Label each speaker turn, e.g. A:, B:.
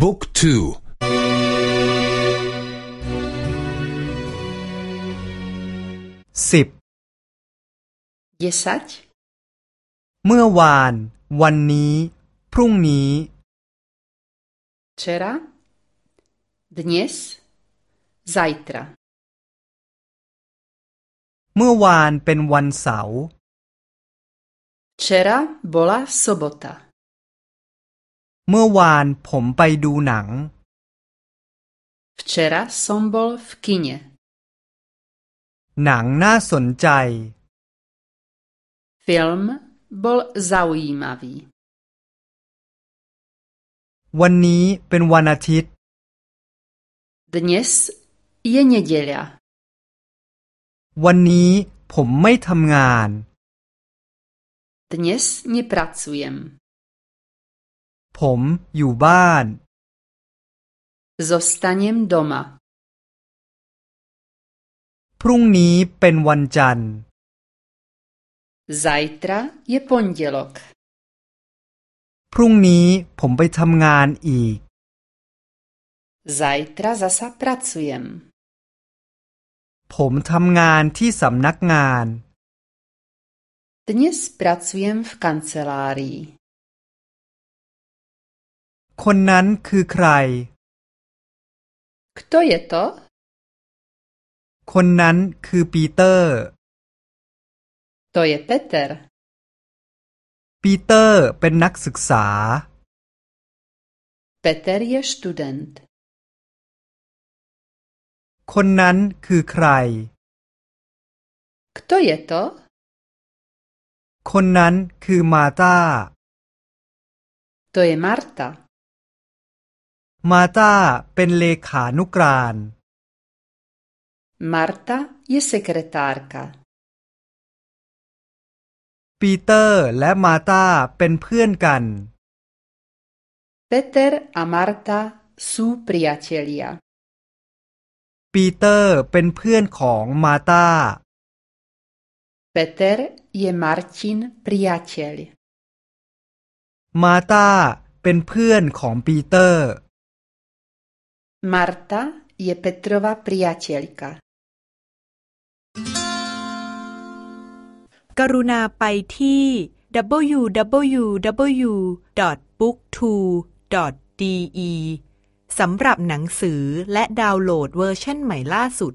A: บุ๊กทู
B: สิบ
C: เยสัจ
B: เมื่อวาน วันนี้ พรุ่งนี้
C: Včera, dnes, zajtra.
B: เมื่อวานเป็นวันเสาร์
C: Včera bola sobota.
B: เมื่อวานผมไปดูหนัง
C: Včera som bol v kine.
B: หนังน่าสนใจ
C: Film bol zaujímavý.
B: วันนี้เป็นวันอาทิตย์
C: Dnes je nedeľa.
B: วันนี้ผมไม่ทำงาน
C: Dnes nepracujem.
B: ผมอยู่บ้าน
C: Zostanem doma.
B: พรุ่งนี้เป็นวันจันทร์
C: Zajtra je pondelok.
B: พรุ่งนี้ผมไปทำงานอีก
C: Zajtra zasa pracujem.
B: ผมทำงานที่สำนักงาน
C: Dnes pracujem v kancelárii.
B: คนนั้นคือใคร
C: Kto je to?
B: คนนั้นคือปีเตอร์
C: To je Peter.
B: ปีเตอร์เป็นนักศึกษา
C: Peter je študent.
B: คนนั้นคือใคร
C: Kto je to?
B: คนนั้นคือมาตา
C: To je Marta.
B: มาตาเป็นเลขานุกราน
C: Marta je sekretárka.
B: ปีเตอร์และมาตาเป็นเพื่อนกัน
C: Peter a Marta sú priatelia.
B: ปีเตอร์เป็นเพื่อนของมาตา
C: Peter je Martin priateľ.
B: มาตาเป็นเพื่อนของปีเตอร์
C: Marta je Petrova priateľka.
D: กรุณาไปที่ www.booktwo.de สำหรับหนังสือและดาวน์โหลดเวอร์ชันใหม่ล่าสุด